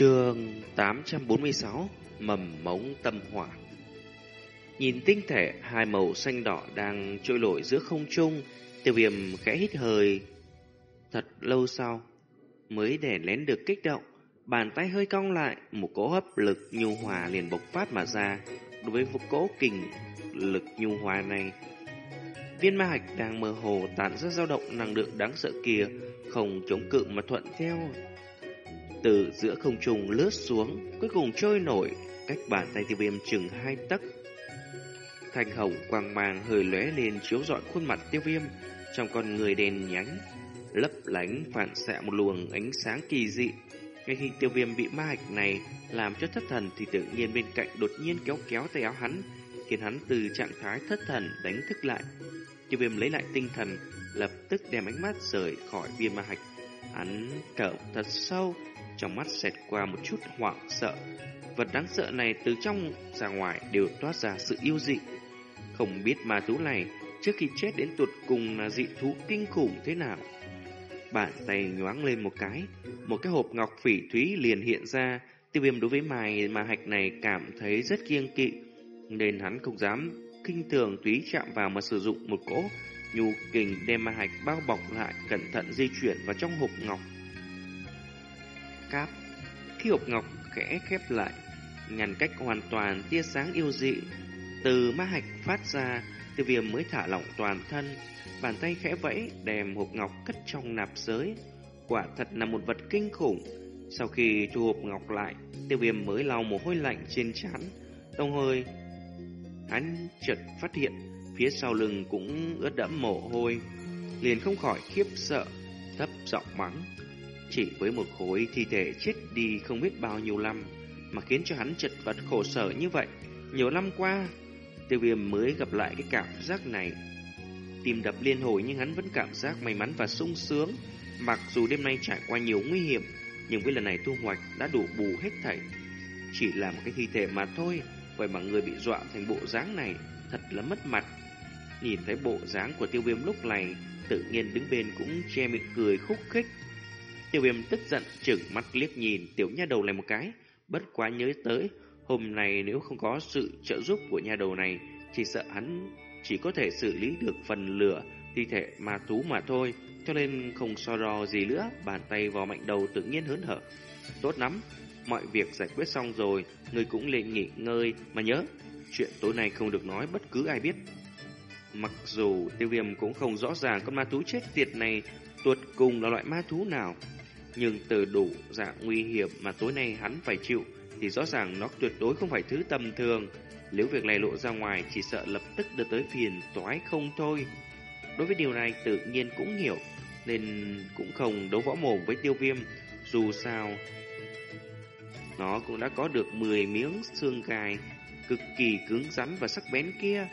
Trường 846 Mầm mống tâm hỏa Nhìn tinh thể hai màu xanh đỏ đang trôi nổi giữa không trung, tiêu viêm khẽ hít hơi. Thật lâu sau, mới để lén được kích động, bàn tay hơi cong lại, một cỗ hấp lực nhu hòa liền bộc phát mà ra. Đối với một cỗ kình lực nhu hòa này, viên ma hạch đang mơ hồ tản ra dao động năng lượng đáng sợ kia, không chống cự mà thuận theo. Từ giữa không trung lướt xuống, cuối cùng trôi nổi, cách bàn tay tiêu viêm chừng hai tấc Thanh hồng quang mang hơi lóe lên chiếu rọi khuôn mặt tiêu viêm, trong con người đèn nhánh, lấp lánh phản xạ một luồng ánh sáng kỳ dị. Ngay khi tiêu viêm bị ma hạch này làm cho thất thần thì tự nhiên bên cạnh đột nhiên kéo kéo tay áo hắn, khiến hắn từ trạng thái thất thần đánh thức lại. Tiêu viêm lấy lại tinh thần, lập tức đem ánh mắt rời khỏi viên ma hạch. Hắn thở thật sâu, trong mắt xẹt qua một chút hoảng sợ. Vật đáng sợ này từ trong ra ngoài đều toát ra sự yêu dị. Không biết ma thú này trước khi chết đến tuột cùng là dị thú kinh khủng thế nào. Bàn tay nhoáng lên một cái, một cái hộp ngọc phỉ thúy liền hiện ra. Tiêu viêm đối với mài mà hạch này cảm thấy rất kiêng kỵ, nên hắn không dám kinh thường túy chạm vào mà sử dụng một cỗ nhu kình đem ma hạch bao bọc lại cẩn thận di chuyển vào trong hộp ngọc. Cáp Khi hộp ngọc khẽ khép lại, ngăn cách hoàn toàn tia sáng yêu dị từ ma hạch phát ra, tiêu viêm mới thả lỏng toàn thân, bàn tay khẽ vẫy đem hộp ngọc cất trong nạp giới. Quả thật là một vật kinh khủng. Sau khi thu hộp ngọc lại, tiêu viêm mới lau mồ hôi lạnh trên trán, đồng hơi hắn chợt phát hiện phía sau lưng cũng ướt đẫm mồ hôi, liền không khỏi khiếp sợ, thấp giọng mắng. Chỉ với một khối thi thể chết đi không biết bao nhiêu năm mà khiến cho hắn chật vật khổ sở như vậy. Nhiều năm qua, Tiêu viêm mới gặp lại cái cảm giác này. Tìm đập liên hồi nhưng hắn vẫn cảm giác may mắn và sung sướng. Mặc dù đêm nay trải qua nhiều nguy hiểm, nhưng với lần này thu hoạch đã đủ bù hết thảy. Chỉ là một cái thi thể mà thôi, vậy mà người bị dọa thành bộ dáng này, thật là mất mặt. Nhìn thấy bộ dáng của tiêu viêm lúc này, tự nhiên đứng bên cũng che miệng cười khúc khích. Tiêu viêm tức giận chừng mắt liếc nhìn tiểu nha đầu này một cái, bất quá nhớ tới Hôm nay nếu không có sự trợ giúp của nha đầu này, chỉ sợ hắn chỉ có thể xử lý được phần lửa thi thể ma thú mà thôi, cho nên không so đo gì nữa, bàn tay vào mạnh đầu tự nhiên hớn hở. Tốt lắm, mọi việc giải quyết xong rồi, người cũng lên nghỉ ngơi, mà nhớ, chuyện tối nay không được nói bất cứ ai biết. Mặc dù tiêu viêm cũng không rõ ràng con ma thú chết tiệt này tuột cùng là loại ma thú nào, nhưng từ đủ dạng nguy hiểm mà tối nay hắn phải chịu, thì rõ ràng nó tuyệt đối không phải thứ tầm thường. Nếu việc này lộ ra ngoài chỉ sợ lập tức đưa tới phiền toái không thôi. Đối với điều này tự nhiên cũng hiểu, nên cũng không đấu võ mồm với tiêu viêm. Dù sao, nó cũng đã có được 10 miếng xương gai cực kỳ cứng rắn và sắc bén kia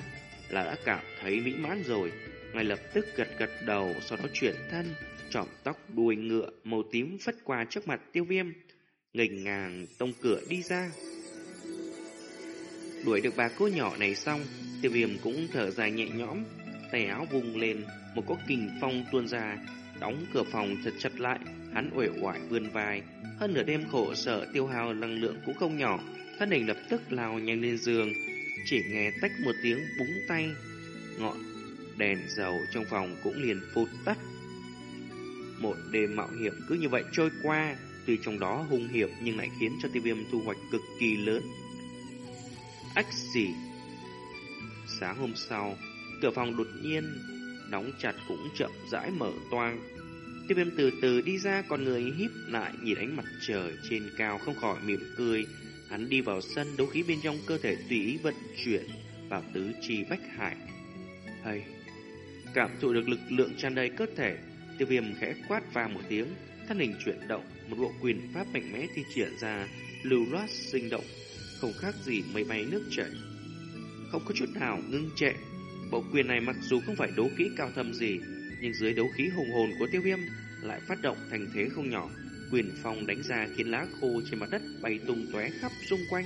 là đã cảm thấy mỹ mãn rồi. Ngay lập tức gật gật đầu, sau đó chuyển thân, trọm tóc đuôi ngựa màu tím phất qua trước mặt tiêu viêm nghênh ngang tông cửa đi ra. Đuổi được bà cô nhỏ này xong, tiêu viêm cũng thở dài nhẹ nhõm, tay áo vùng lên, một có kình phong tuôn ra, đóng cửa phòng thật chặt lại, hắn uể oải vươn vai, hơn nửa đêm khổ sở tiêu hao năng lượng cũng không nhỏ, thân hình lập tức lao nhanh lên giường, chỉ nghe tách một tiếng búng tay, ngọn đèn dầu trong phòng cũng liền phụt tắt. Một đêm mạo hiểm cứ như vậy trôi qua, Tuy trong đó hung hiểm nhưng lại khiến cho tiêu viêm thu hoạch cực kỳ lớn. Ách xỉ Sáng hôm sau, cửa phòng đột nhiên đóng chặt cũng chậm rãi mở toang. Tiêu viêm từ từ đi ra con người híp lại nhìn ánh mặt trời trên cao không khỏi mỉm cười. Hắn đi vào sân đấu khí bên trong cơ thể tùy ý vận chuyển vào tứ chi bách hải. Hay, cảm thụ được lực lượng tràn đầy cơ thể, tiêu viêm khẽ quát vang một tiếng, thân hình chuyển động, một bộ quyền pháp mạnh mẽ thi triển ra, lưu loát sinh động, không khác gì mây bay nước chảy. Không có chút nào ngưng trệ. Bộ quyền này mặc dù không phải đấu kỹ cao thâm gì, nhưng dưới đấu khí hùng hồn của tiêu viêm lại phát động thành thế không nhỏ. Quyền phong đánh ra khiến lá khô trên mặt đất bay tung tóe khắp xung quanh.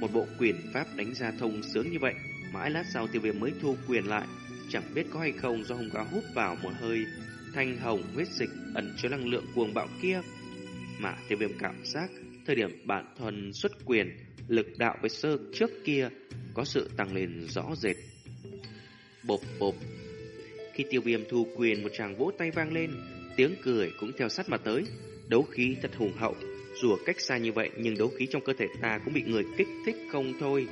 Một bộ quyền pháp đánh ra thông sướng như vậy, mãi lát sau tiêu viêm mới thu quyền lại, chẳng biết có hay không do hùng cá hút vào một hơi thanh hồng huyết dịch ẩn chứa năng lượng cuồng bạo kia. mà tiêu viêm cảm giác thời điểm bản thuần xuất quyền, lực đạo với sơ trước kia có sự tăng lên rõ rệt. Bộp bộp. Khi tiêu viêm thu quyền một tràng vỗ tay vang lên, tiếng cười cũng theo sát mà tới. Đấu khí thật hùng hậu, dù cách xa như vậy nhưng đấu khí trong cơ thể ta cũng bị người kích thích không thôi.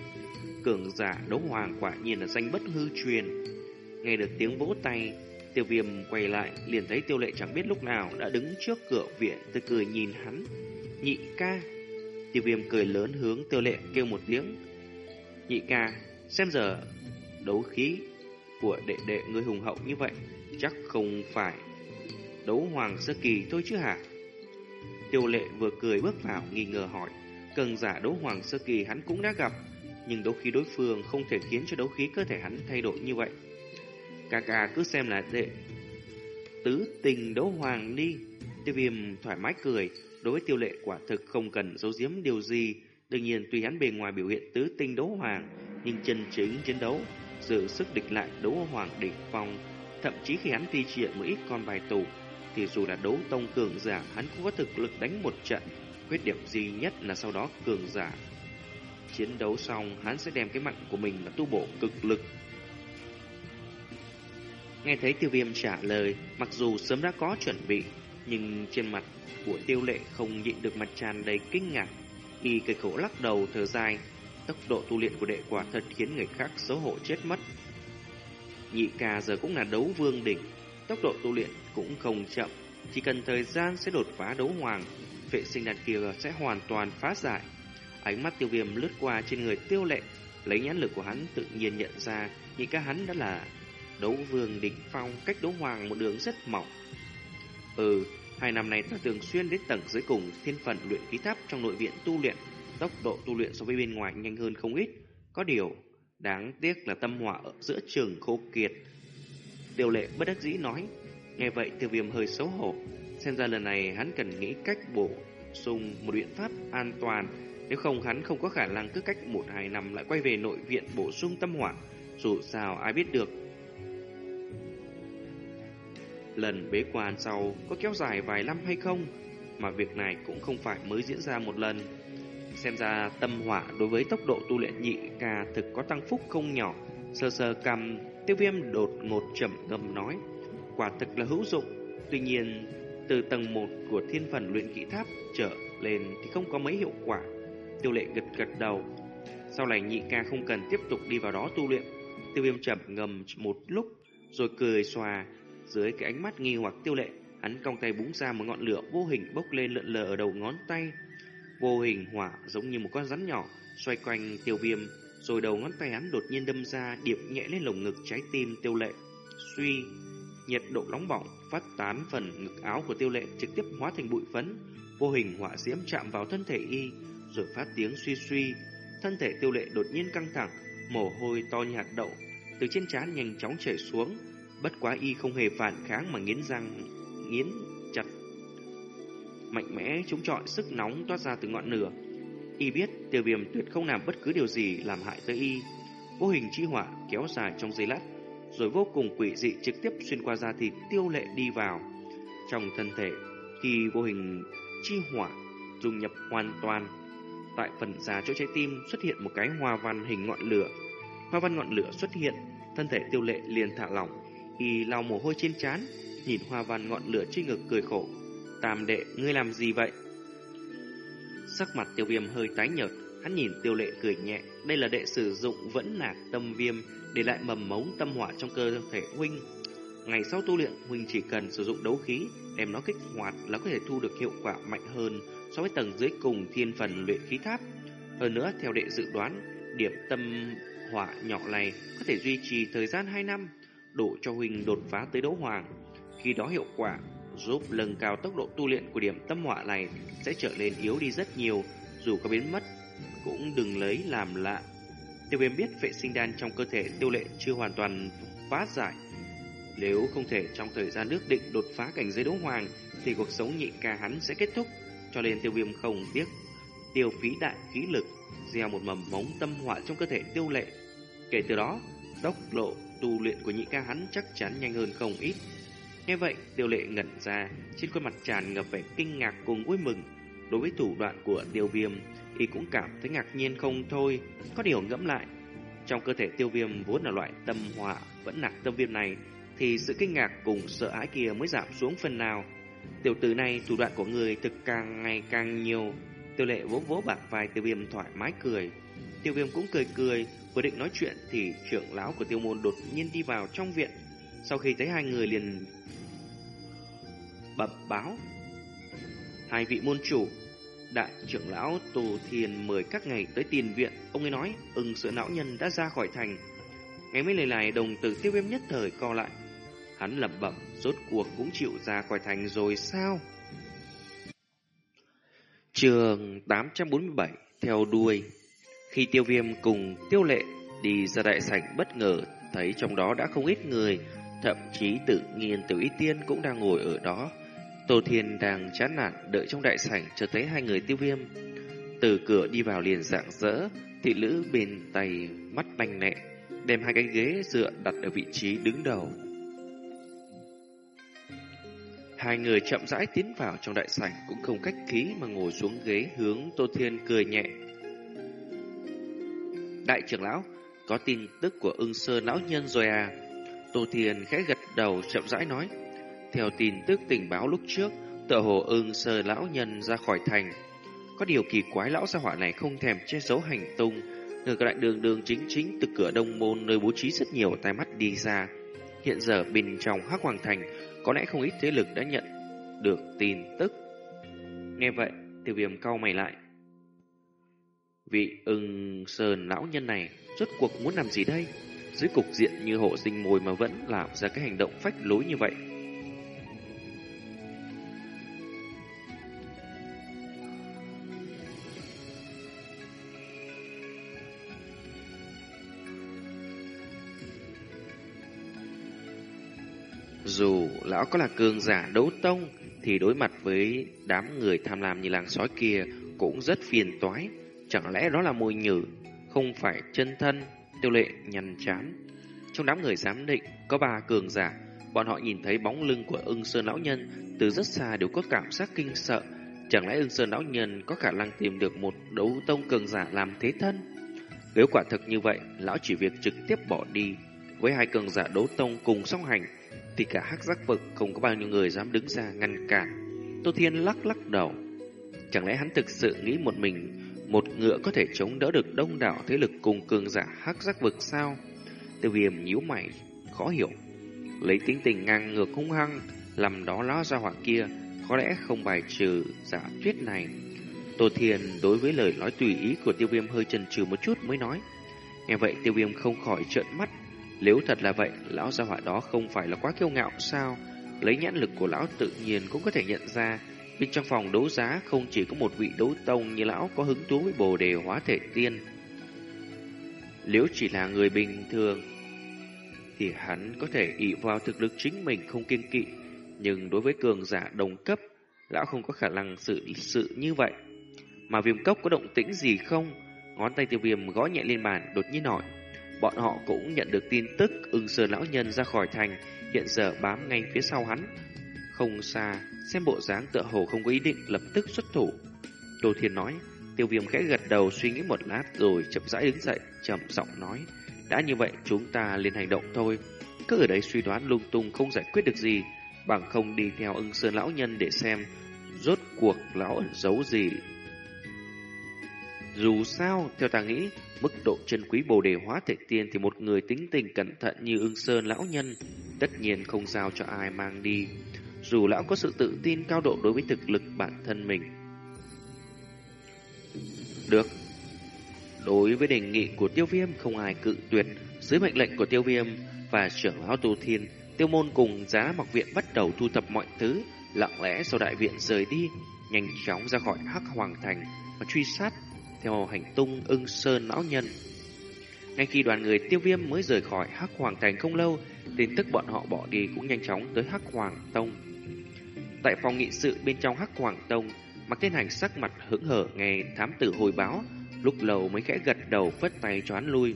Cường giả đấu hoàng quả nhiên là danh bất hư truyền. Nghe được tiếng vỗ tay, tiêu viêm quay lại liền thấy tiêu lệ chẳng biết lúc nào đã đứng trước cửa viện tôi cười nhìn hắn. Nhị ca. Tiêu viêm cười lớn hướng tiêu lệ kêu một tiếng. Nhị ca, xem giờ đấu khí của đệ đệ người hùng hậu như vậy, chắc không phải đấu hoàng sơ kỳ thôi chứ hả? Tiêu lệ vừa cười bước vào nghi ngờ hỏi, cường giả đấu hoàng sơ kỳ hắn cũng đã gặp, nhưng đấu khí đối phương không thể khiến cho đấu khí cơ thể hắn thay đổi như vậy. Ca ca cứ xem là đệ tứ tình đấu hoàng đi. Tiêu viêm thoải mái cười, đối với tiêu lệ quả thực không cần giấu giếm điều gì. Đương nhiên tuy hắn bề ngoài biểu hiện tứ tinh đấu hoàng, nhưng chân chính chiến đấu, giữ sức địch lại đấu hoàng địch phong. Thậm chí khi hắn thi triển một ít con bài tù thì dù là đấu tông cường giả, hắn cũng có thực lực đánh một trận. Khuyết điểm duy nhất là sau đó cường giả chiến đấu xong, hắn sẽ đem cái mạnh của mình là tu bổ cực lực. Nghe thấy tiêu viêm trả lời, mặc dù sớm đã có chuẩn bị, nhưng trên mặt của tiêu lệ không nhịn được mặt tràn đầy kinh ngạc. Y cây khổ lắc đầu thở dài, tốc độ tu luyện của đệ quả thật khiến người khác xấu hổ chết mất. Nhị ca giờ cũng là đấu vương đỉnh, tốc độ tu luyện cũng không chậm, chỉ cần thời gian sẽ đột phá đấu hoàng, vệ sinh đàn kia sẽ hoàn toàn phá giải. Ánh mắt tiêu viêm lướt qua trên người tiêu lệ, lấy nhãn lực của hắn tự nhiên nhận ra nhị ca hắn đã là đấu vương đỉnh phong cách đấu hoàng một đường rất mỏng. Ừ, hai năm này ta thường xuyên đến tầng dưới cùng thiên phần luyện khí tháp trong nội viện tu luyện, tốc độ tu luyện so với bên ngoài nhanh hơn không ít. Có điều, đáng tiếc là tâm hỏa ở giữa trường khô kiệt. điều lệ bất đắc dĩ nói, nghe vậy tiêu viêm hơi xấu hổ, xem ra lần này hắn cần nghĩ cách bổ sung một biện pháp an toàn, nếu không hắn không có khả năng cứ cách một hai năm lại quay về nội viện bổ sung tâm hỏa. Dù sao ai biết được lần bế quan sau có kéo dài vài năm hay không, mà việc này cũng không phải mới diễn ra một lần. Xem ra tâm hỏa đối với tốc độ tu luyện nhị ca thực có tăng phúc không nhỏ. Sơ sơ cầm, tiêu viêm đột ngột trầm ngâm nói, quả thực là hữu dụng. Tuy nhiên, từ tầng 1 của thiên phần luyện kỹ tháp trở lên thì không có mấy hiệu quả. Tiêu lệ gật gật đầu. Sau này nhị ca không cần tiếp tục đi vào đó tu luyện. Tiêu viêm trầm ngầm một lúc, rồi cười xòa, dưới cái ánh mắt nghi hoặc tiêu lệ, hắn cong tay búng ra một ngọn lửa vô hình bốc lên lượn lờ ở đầu ngón tay. Vô hình hỏa giống như một con rắn nhỏ, xoay quanh tiêu viêm, rồi đầu ngón tay hắn đột nhiên đâm ra điệp nhẹ lên lồng ngực trái tim tiêu lệ. Suy, nhiệt độ nóng bỏng phát tán phần ngực áo của tiêu lệ trực tiếp hóa thành bụi phấn, vô hình hỏa diễm chạm vào thân thể y, rồi phát tiếng suy suy. Thân thể tiêu lệ đột nhiên căng thẳng, mồ hôi to như hạt đậu, từ trên trán nhanh chóng chảy xuống, Bất quá y không hề phản kháng mà nghiến răng, nghiến chặt. Mạnh mẽ chống chọi sức nóng toát ra từ ngọn lửa. Y biết tiêu viêm tuyệt không làm bất cứ điều gì làm hại tới y. Vô hình chi hỏa kéo dài trong giây lát, rồi vô cùng quỷ dị trực tiếp xuyên qua da thịt tiêu lệ đi vào. Trong thân thể, khi vô hình chi hỏa dung nhập hoàn toàn, tại phần da chỗ trái tim xuất hiện một cái hoa văn hình ngọn lửa. Hoa văn ngọn lửa xuất hiện, thân thể tiêu lệ liền thả lỏng, Y lau mồ hôi trên trán, nhìn hoa văn ngọn lửa trên ngực cười khổ. Tam đệ, ngươi làm gì vậy? Sắc mặt tiêu viêm hơi tái nhợt, hắn nhìn tiêu lệ cười nhẹ. Đây là đệ sử dụng vẫn nạc tâm viêm để lại mầm mống tâm hỏa trong cơ thể huynh. Ngày sau tu luyện, huynh chỉ cần sử dụng đấu khí, đem nó kích hoạt là có thể thu được hiệu quả mạnh hơn so với tầng dưới cùng thiên phần luyện khí tháp. Hơn nữa, theo đệ dự đoán, điểm tâm hỏa nhỏ này có thể duy trì thời gian 2 năm đủ cho huynh đột phá tới đấu hoàng. Khi đó hiệu quả giúp nâng cao tốc độ tu luyện của điểm tâm họa này sẽ trở nên yếu đi rất nhiều, dù có biến mất cũng đừng lấy làm lạ. Tiêu viêm biết vệ sinh đan trong cơ thể tiêu lệ chưa hoàn toàn phá giải. Nếu không thể trong thời gian nước định đột phá cảnh giới đấu hoàng thì cuộc sống nhị ca hắn sẽ kết thúc, cho nên tiêu viêm không tiếc tiêu phí đại khí lực gieo một mầm mống tâm họa trong cơ thể tiêu lệ. Kể từ đó, tốc độ tu luyện của nhị ca hắn chắc chắn nhanh hơn không ít. Nghe vậy, tiêu lệ ngẩn ra, trên khuôn mặt tràn ngập vẻ kinh ngạc cùng vui mừng. Đối với thủ đoạn của tiêu viêm, y cũng cảm thấy ngạc nhiên không thôi. Có điều ngẫm lại, trong cơ thể tiêu viêm vốn là loại tâm hỏa vẫn nặng tâm viêm này, thì sự kinh ngạc cùng sợ hãi kia mới giảm xuống phần nào. Tiểu tử này thủ đoạn của người thực càng ngày càng nhiều. Tiêu lệ vỗ vỗ bạc vai tiêu viêm thoải mái cười. Tiêu viêm cũng cười cười, vừa định nói chuyện thì trưởng lão của tiêu môn đột nhiên đi vào trong viện. Sau khi thấy hai người liền bập báo. Hai vị môn chủ, đại trưởng lão Tù Thiền mời các ngày tới tiền viện. Ông ấy nói, ưng sữa não nhân đã ra khỏi thành. Ngay mấy lời này đồng tử tiêu viêm nhất thời co lại. Hắn lẩm bẩm, rốt cuộc cũng chịu ra khỏi thành rồi sao? Trường 847 theo đuôi khi tiêu viêm cùng tiêu lệ đi ra đại sảnh bất ngờ, thấy trong đó đã không ít người, Thậm chí tự nhiên tiểu y tiên cũng đang ngồi ở đó. Tô Thiên đang chán nản đợi trong đại sảnh cho thấy hai người tiêu viêm. Từ cửa đi vào liền dạng dỡ Thị lữ bên tay mắt banh nẹ Đem hai cái ghế dựa đặt ở vị trí đứng đầu. Hai người chậm rãi tiến vào trong đại sảnh, cũng không cách khí mà ngồi xuống ghế hướng Tô Thiên cười nhẹ. Đại trưởng lão, có tin tức của ưng sơ lão nhân rồi à? Tô Thiền khẽ gật đầu chậm rãi nói. Theo tin tức tình báo lúc trước, tựa hồ ưng sơ lão nhân ra khỏi thành. Có điều kỳ quái lão gia hỏa này không thèm che giấu hành tung. Ngược lại đường đường chính chính từ cửa đông môn nơi bố trí rất nhiều tai mắt đi ra. Hiện giờ bên trong hắc hoàng thành có lẽ không ít thế lực đã nhận được tin tức. Nghe vậy, tiêu viêm cau mày lại. Vị ưng sơn lão nhân này rốt cuộc muốn làm gì đây? Dưới cục diện như hộ sinh mồi mà vẫn làm ra cái hành động phách lối như vậy. Dù lão có là cường giả đấu tông, thì đối mặt với đám người tham lam như làng sói kia cũng rất phiền toái. Chẳng lẽ đó là mùi nhử, không phải chân thân, tiêu lệ nhằn chán. Trong đám người giám định có ba cường giả, bọn họ nhìn thấy bóng lưng của ưng sơn lão nhân từ rất xa đều có cảm giác kinh sợ. Chẳng lẽ ưng sơn lão nhân có khả năng tìm được một đấu tông cường giả làm thế thân? Nếu quả thực như vậy, lão chỉ việc trực tiếp bỏ đi. Với hai cường giả đấu tông cùng song hành, thì cả hắc giác vực không có bao nhiêu người dám đứng ra ngăn cản. Tô Thiên lắc lắc đầu. Chẳng lẽ hắn thực sự nghĩ một mình một ngựa có thể chống đỡ được đông đảo thế lực cùng cường giả hắc giác vực sao? Tiêu viêm nhíu mày, khó hiểu. Lấy tính tình ngang ngược hung hăng, làm đó lão ra hỏa kia, có lẽ không bài trừ giả thuyết này. Tô thiền đối với lời nói tùy ý của tiêu viêm hơi chần chừ một chút mới nói. Nghe vậy tiêu viêm không khỏi trợn mắt, nếu thật là vậy, lão gia hỏa đó không phải là quá kiêu ngạo sao? Lấy nhãn lực của lão tự nhiên cũng có thể nhận ra, bên trong phòng đấu giá không chỉ có một vị đấu tông như lão có hứng thú với bồ đề hóa thể tiên. Nếu chỉ là người bình thường, thì hắn có thể ỷ vào thực lực chính mình không kiên kỵ, nhưng đối với cường giả đồng cấp, lão không có khả năng sự sự như vậy. Mà viêm cốc có động tĩnh gì không? Ngón tay tiêu viêm gõ nhẹ lên bàn, đột nhiên hỏi. Bọn họ cũng nhận được tin tức ưng sơn lão nhân ra khỏi thành, hiện giờ bám ngay phía sau hắn. Không xa, xem bộ dáng tựa hồ không có ý định lập tức xuất thủ. Tô Thiên nói, tiêu viêm khẽ gật đầu suy nghĩ một lát rồi chậm rãi đứng dậy, trầm giọng nói. Đã như vậy chúng ta liền hành động thôi. Cứ ở đây suy đoán lung tung không giải quyết được gì, bằng không đi theo ưng sơn lão nhân để xem rốt cuộc lão ẩn giấu gì. Dù sao, theo ta nghĩ, Mức độ chân quý bồ đề hóa thể tiên thì một người tính tình cẩn thận như ưng sơn lão nhân tất nhiên không giao cho ai mang đi. Dù lão có sự tự tin cao độ đối với thực lực bản thân mình. Được. Đối với đề nghị của tiêu viêm không ai cự tuyệt. Dưới mệnh lệnh của tiêu viêm và trưởng lão tu thiên, tiêu môn cùng giá mặc viện bắt đầu thu thập mọi thứ, lặng lẽ sau đại viện rời đi, nhanh chóng ra khỏi hắc hoàng thành và truy sát theo hành tung ưng sơn lão nhân. Ngay khi đoàn người tiêu viêm mới rời khỏi Hắc Hoàng Thành không lâu, tin tức bọn họ bỏ đi cũng nhanh chóng tới Hắc Hoàng Tông. Tại phòng nghị sự bên trong Hắc Hoàng Tông, Mặc Thiên Hành sắc mặt hững hở nghe thám tử hồi báo, lúc lâu mới khẽ gật đầu phất tay cho hắn lui.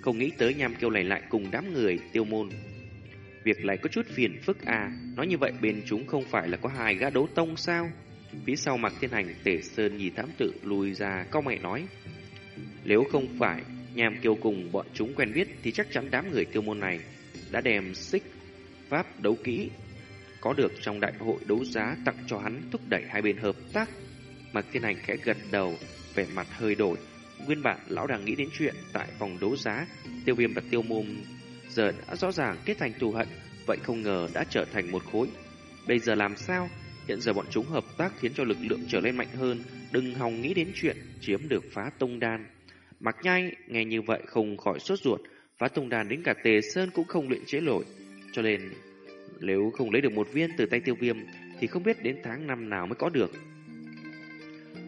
Không nghĩ tới nham kêu này lại cùng đám người tiêu môn. Việc này có chút phiền phức à, nói như vậy bên chúng không phải là có hai gã đấu tông sao? Phía sau Mạc thiên hành tể sơn nhìn thám tử lùi ra Cao mày nói Nếu không phải nham kiêu cùng bọn chúng quen biết Thì chắc chắn đám người tiêu môn này Đã đem xích pháp đấu kỹ có được trong đại hội đấu giá Tặng cho hắn thúc đẩy hai bên hợp tác Mạc Thiên Hành khẽ gật đầu Vẻ mặt hơi đổi Nguyên bản lão đang nghĩ đến chuyện Tại phòng đấu giá Tiêu viêm và tiêu môn Giờ đã rõ ràng kết thành thù hận Vậy không ngờ đã trở thành một khối Bây giờ làm sao Hiện giờ bọn chúng hợp tác khiến cho lực lượng trở lên mạnh hơn, đừng hòng nghĩ đến chuyện chiếm được phá tông đan. Mặc nhai nghe như vậy không khỏi sốt ruột, phá tông đan đến cả tề sơn cũng không luyện chế nổi. Cho nên, nếu không lấy được một viên từ tay tiêu viêm, thì không biết đến tháng năm nào mới có được.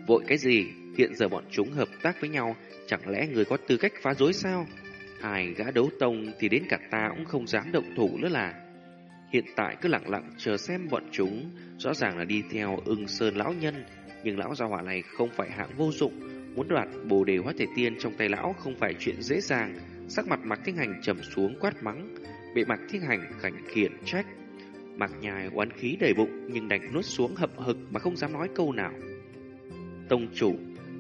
Vội cái gì, hiện giờ bọn chúng hợp tác với nhau, chẳng lẽ người có tư cách phá rối sao? Ai gã đấu tông thì đến cả ta cũng không dám động thủ nữa là. Hiện tại cứ lặng lặng chờ xem bọn chúng Rõ ràng là đi theo ưng sơn lão nhân Nhưng lão gia hỏa này không phải hạng vô dụng Muốn đoạt bồ đề hóa thể tiên trong tay lão Không phải chuyện dễ dàng Sắc mặt mặc thiên hành trầm xuống quát mắng Bị mặt thiên hành khảnh khiển trách Mặc nhài oán khí đầy bụng Nhưng đành nuốt xuống hậm hực Mà không dám nói câu nào Tông chủ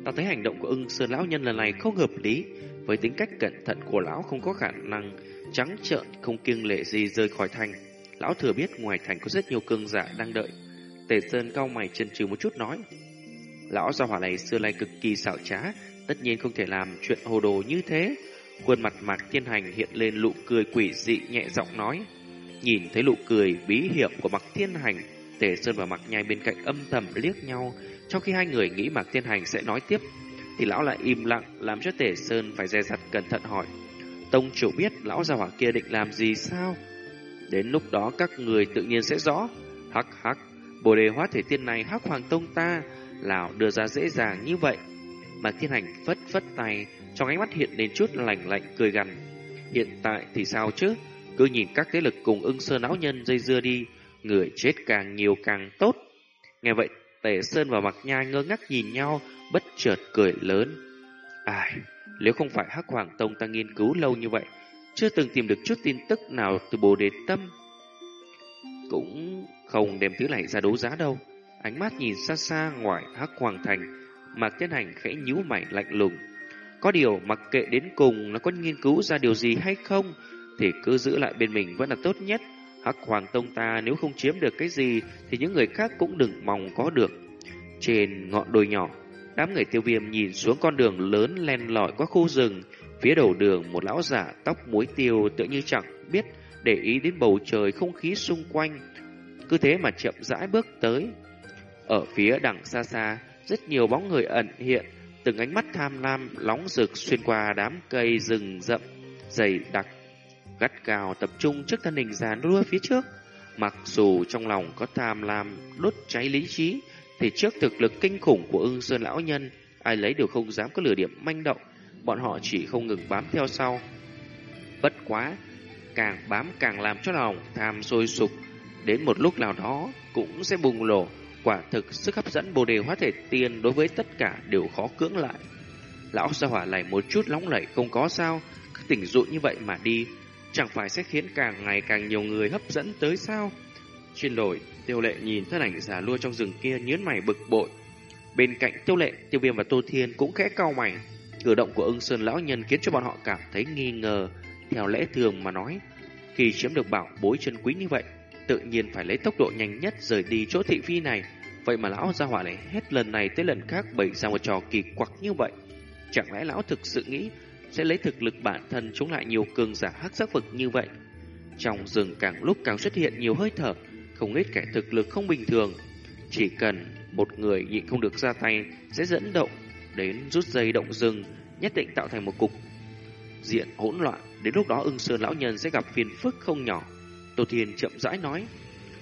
Ta thấy hành động của ưng sơn lão nhân lần này không hợp lý Với tính cách cẩn thận của lão không có khả năng Trắng trợn không kiêng lệ gì rời khỏi thành Lão thừa biết ngoài thành có rất nhiều cương giả đang đợi. Tề Sơn cao mày chần chừ một chút nói. Lão gia hỏa này xưa nay cực kỳ xảo trá, tất nhiên không thể làm chuyện hồ đồ như thế. Khuôn mặt Mạc Thiên Hành hiện lên nụ cười quỷ dị nhẹ giọng nói. Nhìn thấy nụ cười bí hiểm của Mạc Thiên Hành, Tề Sơn và Mạc Nhai bên cạnh âm thầm liếc nhau, trong khi hai người nghĩ Mạc Thiên Hành sẽ nói tiếp, thì lão lại im lặng làm cho Tề Sơn phải dè dặt cẩn thận hỏi. Tông chủ biết lão gia hỏa kia định làm gì sao? Đến lúc đó các người tự nhiên sẽ rõ. Hắc hắc, bồ đề hóa thể tiên này hắc hoàng tông ta, lão đưa ra dễ dàng như vậy. Mà thiên hành phất phất tay, trong ánh mắt hiện lên chút lạnh lạnh cười gằn. Hiện tại thì sao chứ? Cứ nhìn các thế lực cùng ưng sơn não nhân dây dưa đi, người chết càng nhiều càng tốt. Nghe vậy, Tề Sơn và Mạc Nhai ngơ ngác nhìn nhau, bất chợt cười lớn. Ai, nếu không phải Hắc Hoàng Tông ta nghiên cứu lâu như vậy, chưa từng tìm được chút tin tức nào từ bồ đề tâm. Cũng không đem thứ này ra đấu giá đâu. Ánh mắt nhìn xa xa ngoài hắc hoàng thành, Mạc Tiến Hành khẽ nhíu mày lạnh lùng. Có điều mặc kệ đến cùng nó có nghiên cứu ra điều gì hay không, thì cứ giữ lại bên mình vẫn là tốt nhất. Hắc Hoàng Tông ta nếu không chiếm được cái gì thì những người khác cũng đừng mong có được. Trên ngọn đồi nhỏ, đám người tiêu viêm nhìn xuống con đường lớn len lỏi qua khu rừng, Phía đầu đường một lão giả tóc muối tiêu tự như chẳng biết để ý đến bầu trời không khí xung quanh. Cứ thế mà chậm rãi bước tới. Ở phía đằng xa xa, rất nhiều bóng người ẩn hiện, từng ánh mắt tham lam lóng rực xuyên qua đám cây rừng rậm, dày đặc, gắt cao tập trung trước thân hình già nua phía trước. Mặc dù trong lòng có tham lam đốt cháy lý trí, thì trước thực lực kinh khủng của ưng sơn lão nhân, ai lấy đều không dám có lửa điểm manh động bọn họ chỉ không ngừng bám theo sau. Bất quá, càng bám càng làm cho lòng tham sôi sục, đến một lúc nào đó cũng sẽ bùng nổ. Quả thực sức hấp dẫn bồ đề hóa thể tiên đối với tất cả đều khó cưỡng lại. Lão gia hỏa lại một chút nóng lẩy không có sao, cứ tỉnh dụ như vậy mà đi, chẳng phải sẽ khiến càng ngày càng nhiều người hấp dẫn tới sao? Chuyên đổi, tiêu lệ nhìn thân ảnh già lua trong rừng kia nhớn mày bực bội. Bên cạnh tiêu lệ, tiêu viêm và tô thiên cũng khẽ cau mày, Cử động của ưng sơn lão nhân khiến cho bọn họ cảm thấy nghi ngờ. Theo lẽ thường mà nói, khi chiếm được bảo bối chân quý như vậy, tự nhiên phải lấy tốc độ nhanh nhất rời đi chỗ thị phi này. Vậy mà lão ra hỏa lại hết lần này tới lần khác bày ra một trò kỳ quặc như vậy. Chẳng lẽ lão thực sự nghĩ sẽ lấy thực lực bản thân chống lại nhiều cường giả hắc sắc vực như vậy? Trong rừng càng lúc càng xuất hiện nhiều hơi thở, không ít kẻ thực lực không bình thường. Chỉ cần một người nhịn không được ra tay sẽ dẫn động đến rút dây động rừng, nhất định tạo thành một cục diện hỗn loạn. Đến lúc đó ưng sơn lão nhân sẽ gặp phiền phức không nhỏ. Tô Thiên chậm rãi nói.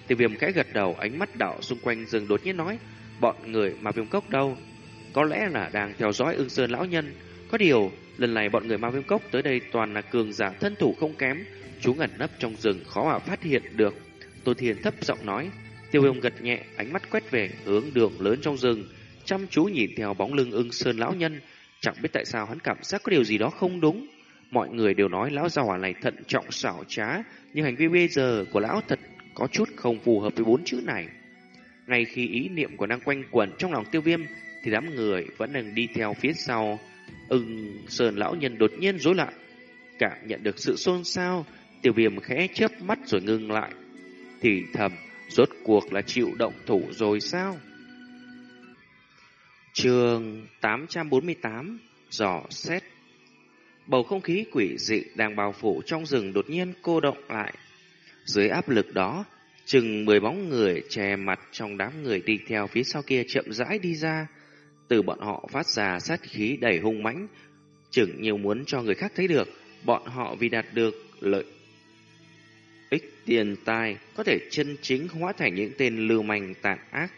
Tiêu viêm khẽ gật đầu, ánh mắt đảo xung quanh rừng đột nhiên nói. Bọn người mà viêm cốc đâu? Có lẽ là đang theo dõi ưng sơn lão nhân. Có điều, lần này bọn người ma viêm cốc tới đây toàn là cường giả thân thủ không kém. Chúng ẩn nấp trong rừng khó mà phát hiện được. Tô Thiên thấp giọng nói. Tiêu viêm gật nhẹ, ánh mắt quét về hướng đường lớn trong rừng chăm chú nhìn theo bóng lưng ưng sơn lão nhân, chẳng biết tại sao hắn cảm giác có điều gì đó không đúng. Mọi người đều nói lão già hỏa này thận trọng xảo trá, nhưng hành vi bây giờ của lão thật có chút không phù hợp với bốn chữ này. Ngay khi ý niệm của đang quanh quẩn trong lòng tiêu viêm, thì đám người vẫn đang đi theo phía sau. Ưng Sơn lão nhân đột nhiên rối loạn, cảm nhận được sự xôn xao, tiêu viêm khẽ chớp mắt rồi ngưng lại. Thì thầm, rốt cuộc là chịu động thủ rồi sao? Trường 848 dò xét Bầu không khí quỷ dị đang bao phủ trong rừng đột nhiên cô động lại. Dưới áp lực đó, chừng mười bóng người che mặt trong đám người đi theo phía sau kia chậm rãi đi ra. Từ bọn họ phát ra sát khí đầy hung mãnh, chừng nhiều muốn cho người khác thấy được, bọn họ vì đạt được lợi ích tiền tài có thể chân chính hóa thành những tên lưu manh tàn ác.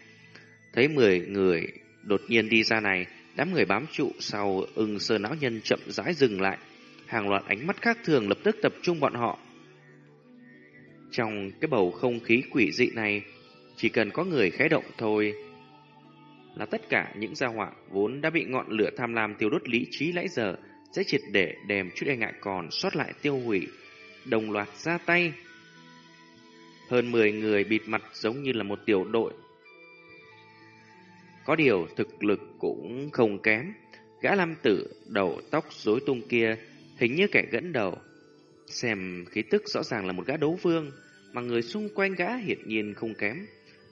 Thấy mười người đột nhiên đi ra này, đám người bám trụ sau ưng sơ não nhân chậm rãi dừng lại. Hàng loạt ánh mắt khác thường lập tức tập trung bọn họ. Trong cái bầu không khí quỷ dị này, chỉ cần có người khẽ động thôi, là tất cả những gia họa vốn đã bị ngọn lửa tham lam tiêu đốt lý trí lãi giờ sẽ triệt để đem chút e ngại còn sót lại tiêu hủy, đồng loạt ra tay. Hơn 10 người bịt mặt giống như là một tiểu đội. Có điều thực lực cũng không kém. Gã lam tử đầu tóc rối tung kia hình như kẻ gẫn đầu. Xem khí tức rõ ràng là một gã đấu vương, mà người xung quanh gã hiển nhiên không kém.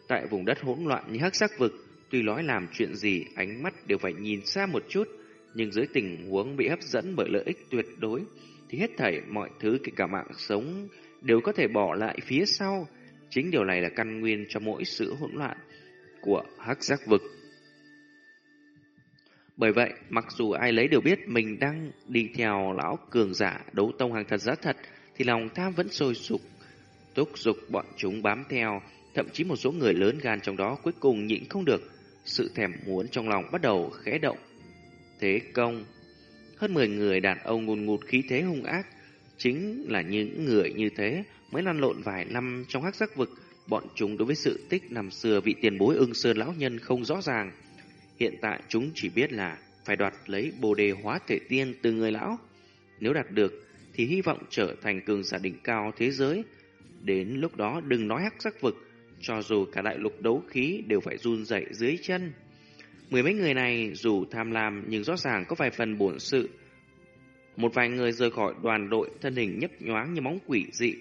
Tại vùng đất hỗn loạn như hắc sắc vực, tuy nói làm chuyện gì ánh mắt đều phải nhìn xa một chút, nhưng dưới tình huống bị hấp dẫn bởi lợi ích tuyệt đối, thì hết thảy mọi thứ kể cả mạng sống đều có thể bỏ lại phía sau. Chính điều này là căn nguyên cho mỗi sự hỗn loạn của hắc giác vực. Bởi vậy, mặc dù ai lấy đều biết mình đang đi theo lão cường giả đấu tông hàng thật giá thật, thì lòng tham vẫn sôi sục, túc dục bọn chúng bám theo, thậm chí một số người lớn gan trong đó cuối cùng nhịn không được, sự thèm muốn trong lòng bắt đầu khẽ động. Thế công Hơn 10 người đàn ông ngùn ngụt khí thế hung ác, chính là những người như thế mới lăn lộn vài năm trong hắc giác vực, bọn chúng đối với sự tích năm xưa vị tiền bối ưng sơn lão nhân không rõ ràng. Hiện tại chúng chỉ biết là phải đoạt lấy bồ đề hóa thể tiên từ người lão. Nếu đạt được thì hy vọng trở thành cường giả đỉnh cao thế giới. Đến lúc đó đừng nói hắc sắc vực, cho dù cả đại lục đấu khí đều phải run rẩy dưới chân. Mười mấy người này dù tham lam nhưng rõ ràng có vài phần bổn sự. Một vài người rời khỏi đoàn đội thân hình nhấp nhoáng như móng quỷ dị,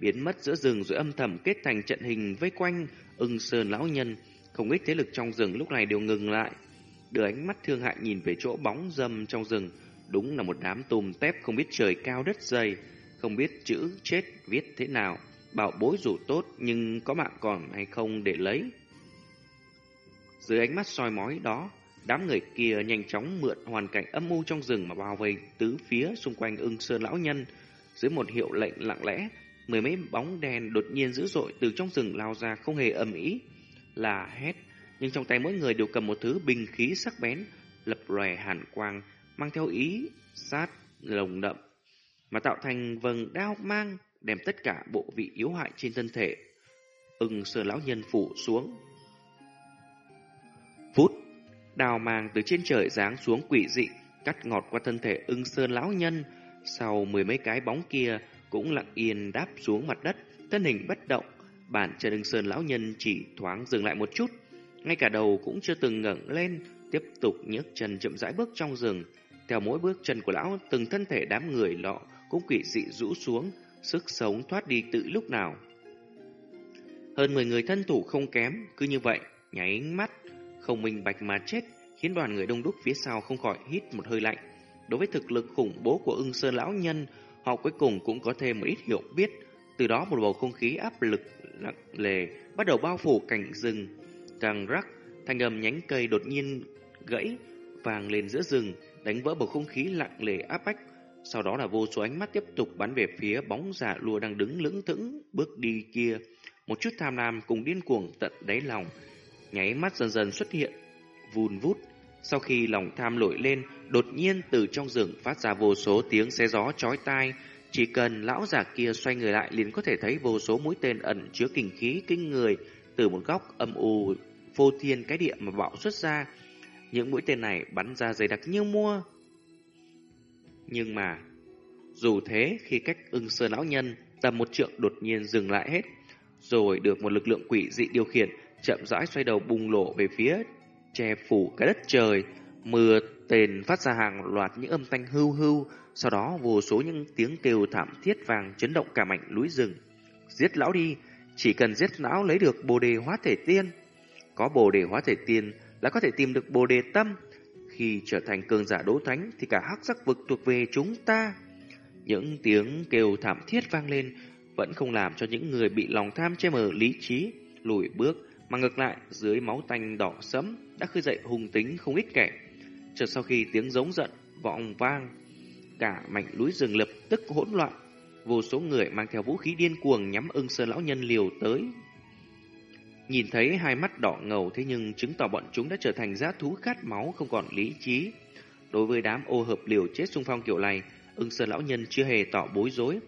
biến mất giữa rừng rồi âm thầm kết thành trận hình vây quanh ưng sơn lão nhân. Không ít thế lực trong rừng lúc này đều ngừng lại, đưa ánh mắt thương hại nhìn về chỗ bóng dâm trong rừng. Đúng là một đám tùm tép không biết trời cao đất dày, không biết chữ chết viết thế nào. Bảo bối dù tốt nhưng có mạng còn hay không để lấy. Dưới ánh mắt soi mói đó, đám người kia nhanh chóng mượn hoàn cảnh âm mưu trong rừng mà bao vây tứ phía xung quanh ưng sơn lão nhân. Dưới một hiệu lệnh lặng lẽ, mười mấy bóng đèn đột nhiên dữ dội từ trong rừng lao ra không hề ầm ĩ, là hét, nhưng trong tay mỗi người đều cầm một thứ bình khí sắc bén, lập lòe hàn quang, mang theo ý sát lồng đậm, mà tạo thành vầng đao mang đem tất cả bộ vị yếu hại trên thân thể. Ưng sơn lão nhân phủ xuống, Phút, đào màng từ trên trời giáng xuống quỷ dị, cắt ngọt qua thân thể ưng sơn lão nhân. Sau mười mấy cái bóng kia cũng lặng yên đáp xuống mặt đất, thân hình bất động. Bản chân ưng sơn lão nhân chỉ thoáng dừng lại một chút, ngay cả đầu cũng chưa từng ngẩng lên, tiếp tục nhấc chân chậm rãi bước trong rừng. Theo mỗi bước chân của lão, từng thân thể đám người lọ cũng quỷ dị rũ xuống, sức sống thoát đi tự lúc nào. Hơn 10 người thân thủ không kém, cứ như vậy, nháy mắt, không minh bạch mà chết, khiến đoàn người đông đúc phía sau không khỏi hít một hơi lạnh. Đối với thực lực khủng bố của ưng sơn lão nhân, họ cuối cùng cũng có thêm một ít hiểu biết. Từ đó một bầu không khí áp lực nặng lề bắt đầu bao phủ cảnh rừng. Càng rắc, thanh âm nhánh cây đột nhiên gãy, vàng lên giữa rừng, đánh vỡ bầu không khí lặng lề áp bách. Sau đó là vô số ánh mắt tiếp tục bắn về phía bóng dạ giả lùa đang đứng lững thững bước đi kia. Một chút tham lam cùng điên cuồng tận đáy lòng, nháy mắt dần dần xuất hiện, vùn vút. Sau khi lòng tham nổi lên, đột nhiên từ trong rừng phát ra vô số tiếng xé gió chói tai. Chỉ cần lão giả kia xoay người lại liền có thể thấy vô số mũi tên ẩn chứa kinh khí kinh người từ một góc âm u vô thiên cái địa mà bạo xuất ra. Những mũi tên này bắn ra dày đặc như mua. Nhưng mà, dù thế khi cách ưng sơ lão nhân tầm một trượng đột nhiên dừng lại hết, rồi được một lực lượng quỷ dị điều khiển, chậm rãi xoay đầu bùng lộ về phía che phủ cái đất trời. Mưa tên phát ra hàng loạt những âm thanh hưu hưu, sau đó vô số những tiếng kêu thảm thiết vàng chấn động cả mảnh núi rừng. Giết lão đi, chỉ cần giết lão lấy được bồ đề hóa thể tiên. Có bồ đề hóa thể tiên là có thể tìm được bồ đề tâm. Khi trở thành cường giả đấu thánh thì cả hắc sắc vực thuộc về chúng ta. Những tiếng kêu thảm thiết vang lên vẫn không làm cho những người bị lòng tham che mờ lý trí lùi bước, mà ngược lại dưới máu tanh đỏ sẫm đã khơi dậy hung tính không ít kẻ. Chợt sau khi tiếng giống giận vọng vang, cả mảnh núi rừng lập tức hỗn loạn, vô số người mang theo vũ khí điên cuồng nhắm ưng sơn lão nhân liều tới. Nhìn thấy hai mắt đỏ ngầu thế nhưng chứng tỏ bọn chúng đã trở thành giá thú khát máu không còn lý trí. Đối với đám ô hợp liều chết xung phong kiểu này, ưng sơn lão nhân chưa hề tỏ bối rối.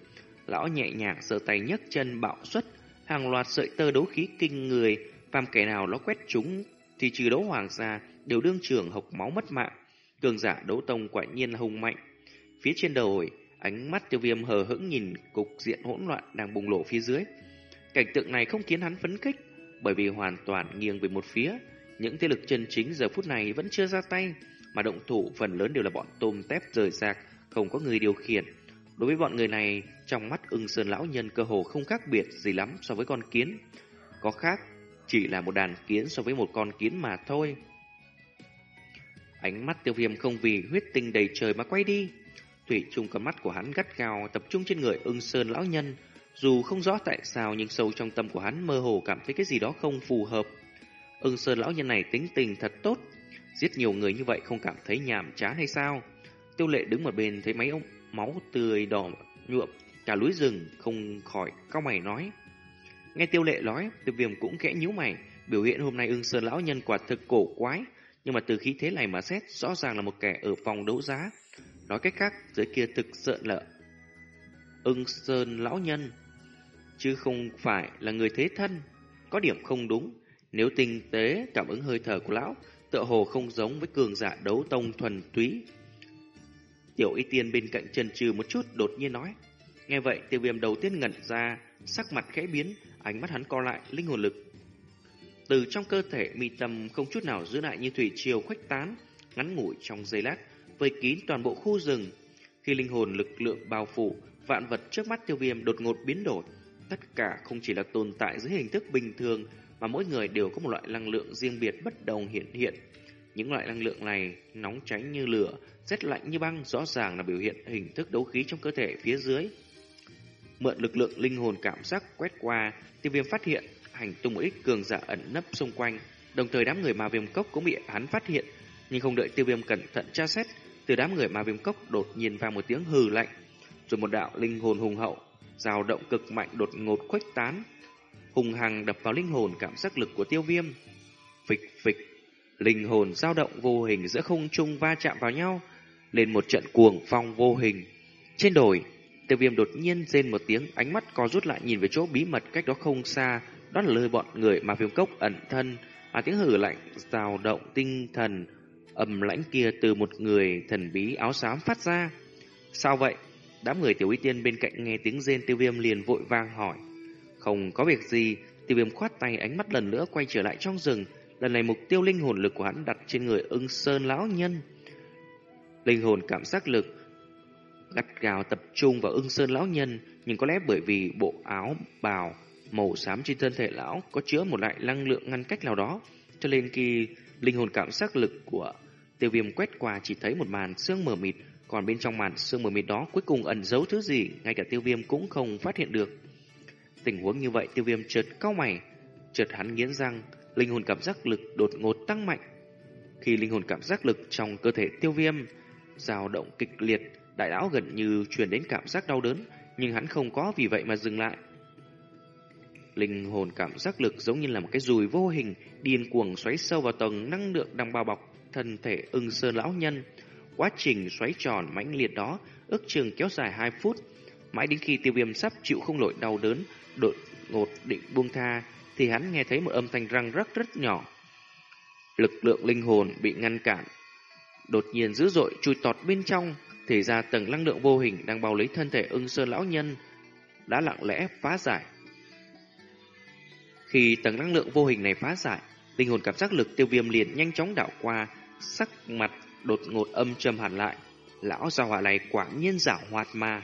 Lão nhẹ nhàng sợ tay nhấc chân bạo xuất, hàng loạt sợi tơ đấu khí kinh người, phàm kẻ nào nó quét chúng thì trừ đấu hoàng gia đều đương trường hộc máu mất mạng. Cường giả đấu tông quả nhiên hùng mạnh. Phía trên đầu ánh mắt tiêu viêm hờ hững nhìn cục diện hỗn loạn đang bùng lộ phía dưới. Cảnh tượng này không khiến hắn phấn khích, bởi vì hoàn toàn nghiêng về một phía. Những thế lực chân chính giờ phút này vẫn chưa ra tay, mà động thủ phần lớn đều là bọn tôm tép rời rạc, không có người điều khiển. Đối với bọn người này, trong mắt ưng sơn lão nhân cơ hồ không khác biệt gì lắm so với con kiến. Có khác, chỉ là một đàn kiến so với một con kiến mà thôi. Ánh mắt tiêu viêm không vì huyết tinh đầy trời mà quay đi. Thủy chung con mắt của hắn gắt gao tập trung trên người ưng sơn lão nhân. Dù không rõ tại sao nhưng sâu trong tâm của hắn mơ hồ cảm thấy cái gì đó không phù hợp. Ưng sơn lão nhân này tính tình thật tốt. Giết nhiều người như vậy không cảm thấy nhàm chán hay sao? Tiêu lệ đứng một bên thấy mấy ông máu tươi đỏ nhuộm cả núi rừng không khỏi cao mày nói. Nghe tiêu lệ nói, tiêu viêm cũng khẽ nhíu mày, biểu hiện hôm nay ưng sơn lão nhân quả thực cổ quái, nhưng mà từ khí thế này mà xét, rõ ràng là một kẻ ở phòng đấu giá. Nói cách khác, dưới kia thực sợ lợ. Ưng sơn lão nhân, chứ không phải là người thế thân. Có điểm không đúng, nếu tinh tế cảm ứng hơi thở của lão, tựa hồ không giống với cường giả đấu tông thuần túy. Tiểu y tiên bên cạnh trần trừ một chút đột nhiên nói. Nghe vậy tiêu viêm đầu tiên ngẩn ra, sắc mặt khẽ biến, ánh mắt hắn co lại, linh hồn lực. Từ trong cơ thể mi tâm không chút nào giữ lại như thủy triều khuếch tán, ngắn ngủi trong giây lát, vây kín toàn bộ khu rừng. Khi linh hồn lực lượng bao phủ, vạn vật trước mắt tiêu viêm đột ngột biến đổi. Tất cả không chỉ là tồn tại dưới hình thức bình thường, mà mỗi người đều có một loại năng lượng riêng biệt bất đồng hiện hiện. Những loại năng lượng này nóng cháy như lửa, rét lạnh như băng, rõ ràng là biểu hiện hình thức đấu khí trong cơ thể phía dưới. Mượn lực lượng linh hồn cảm giác quét qua, tiêu viêm phát hiện hành tung một ít cường giả ẩn nấp xung quanh. Đồng thời đám người ma viêm cốc cũng bị hắn phát hiện, nhưng không đợi tiêu viêm cẩn thận tra xét, từ đám người ma viêm cốc đột nhiên vang một tiếng hừ lạnh, rồi một đạo linh hồn hùng hậu, dao động cực mạnh đột ngột khuếch tán, hùng hằng đập vào linh hồn cảm giác lực của tiêu viêm. Phịch phịch, linh hồn dao động vô hình giữa không trung va chạm vào nhau, lên một trận cuồng phong vô hình. Trên đồi, Tiêu viêm đột nhiên rên một tiếng, ánh mắt co rút lại nhìn về chỗ bí mật cách đó không xa, đó là lời bọn người mà viêm cốc ẩn thân, mà tiếng hử lạnh dao động tinh thần ầm lãnh kia từ một người thần bí áo xám phát ra. Sao vậy? Đám người tiểu y tiên bên cạnh nghe tiếng rên tiêu viêm liền vội vang hỏi. Không có việc gì, tiêu viêm khoát tay ánh mắt lần nữa quay trở lại trong rừng. Lần này mục tiêu linh hồn lực của hắn đặt trên người ưng sơn lão nhân. Linh hồn cảm giác lực gắt gào tập trung vào ưng sơn lão nhân, nhưng có lẽ bởi vì bộ áo bào màu xám trên thân thể lão có chứa một loại năng lượng ngăn cách nào đó, cho nên khi linh hồn cảm giác lực của tiêu viêm quét qua chỉ thấy một màn sương mờ mịt, còn bên trong màn sương mờ mịt đó cuối cùng ẩn giấu thứ gì, ngay cả tiêu viêm cũng không phát hiện được. Tình huống như vậy tiêu viêm chợt cau mày, chợt hắn nghiến răng, linh hồn cảm giác lực đột ngột tăng mạnh. Khi linh hồn cảm giác lực trong cơ thể tiêu viêm dao động kịch liệt, đại lão gần như truyền đến cảm giác đau đớn, nhưng hắn không có vì vậy mà dừng lại. Linh hồn cảm giác lực giống như là một cái dùi vô hình, điên cuồng xoáy sâu vào tầng năng lượng đang bao bọc thân thể ưng sơn lão nhân. Quá trình xoáy tròn mãnh liệt đó ước chừng kéo dài 2 phút, mãi đến khi tiêu viêm sắp chịu không nổi đau đớn, đột ngột định buông tha, thì hắn nghe thấy một âm thanh răng rắc rất nhỏ. Lực lượng linh hồn bị ngăn cản, đột nhiên dữ dội chui tọt bên trong, thì ra tầng năng lượng vô hình đang bao lấy thân thể ưng sơn lão nhân đã lặng lẽ phá giải. Khi tầng năng lượng vô hình này phá giải, linh hồn cảm giác lực tiêu viêm liền nhanh chóng đảo qua, sắc mặt đột ngột âm trầm hẳn lại. Lão già hỏa này quả nhiên giả hoạt mà.